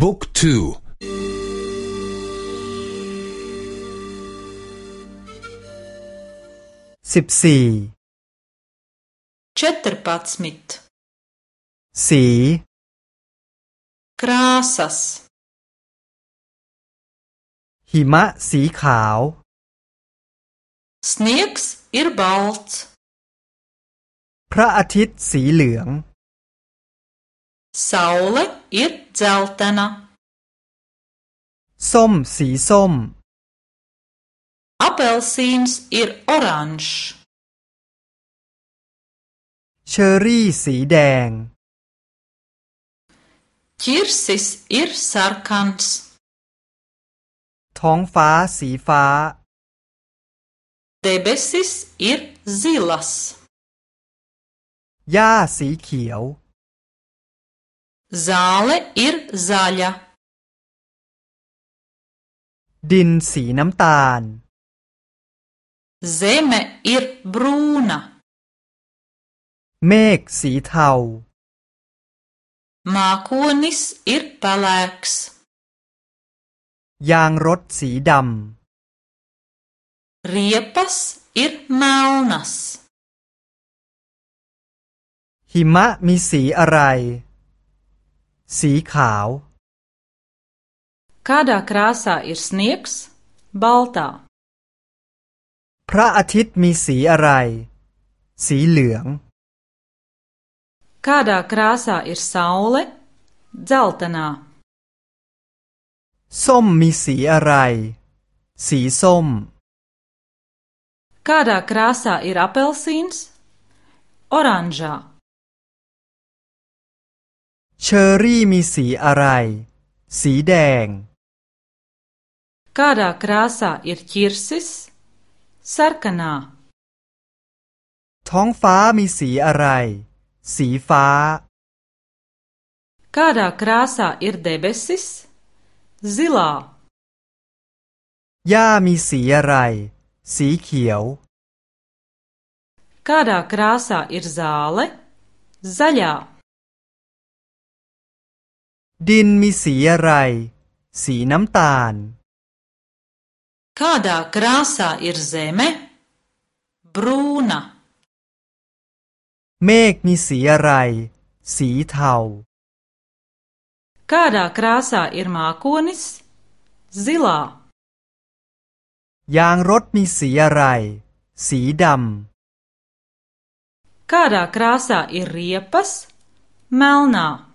บุ๊กทูสิบสี่เจตรปัตสมิตสีคราสัสหิมะสีขาวสเนกส์อิร์บัลต์พระอาทิตย์สีเหลือง Saule ir dzeltena. ส้มสีส้ม Apelsīns ir oranžs. เชอร์รี่สีแดง Kirsis ir sarkans. ท้องฟ้าสีฟ้า Debesis ir zilas. หญ้าสีเขียว z a l e ir zaļa. ดินสีน้ำตาล Zeme ir b r u n a เมฆสีเทา Mākonis ir pelēks. ยางรถสีดำ Riepas ir melnas. หิมะมีสีอะไรสีขาว kādā krāsā ir sniegs baltā พระอาทิตย์มีสีอะไร สีเหลือง kādā krāsā ir saule dzeltenā ส้มมีสีอะไร สีส้ม kādā krāsā ir apelsīns oranžā เชอร์รี่มีสีอะไร สีแดง kādā krāsā ir ķirsis? sarkanā ท้องฟ้ามีสีอะไร สีฟ้า kādā krāsā ir debesis? zilā หญ้ามีสีอะไร สีเขียว kādā krāsā ir zāle? zaļā ดินมีสีอะไร สีน้ำตาล kādā krāsā ir zeme? brūna เมฆมีสีอะไร สีเทา kādā krāsā ir mākonis? zilā ยางรถมีสีอะไร สีดำ kādā krāsā ir riepas? melnā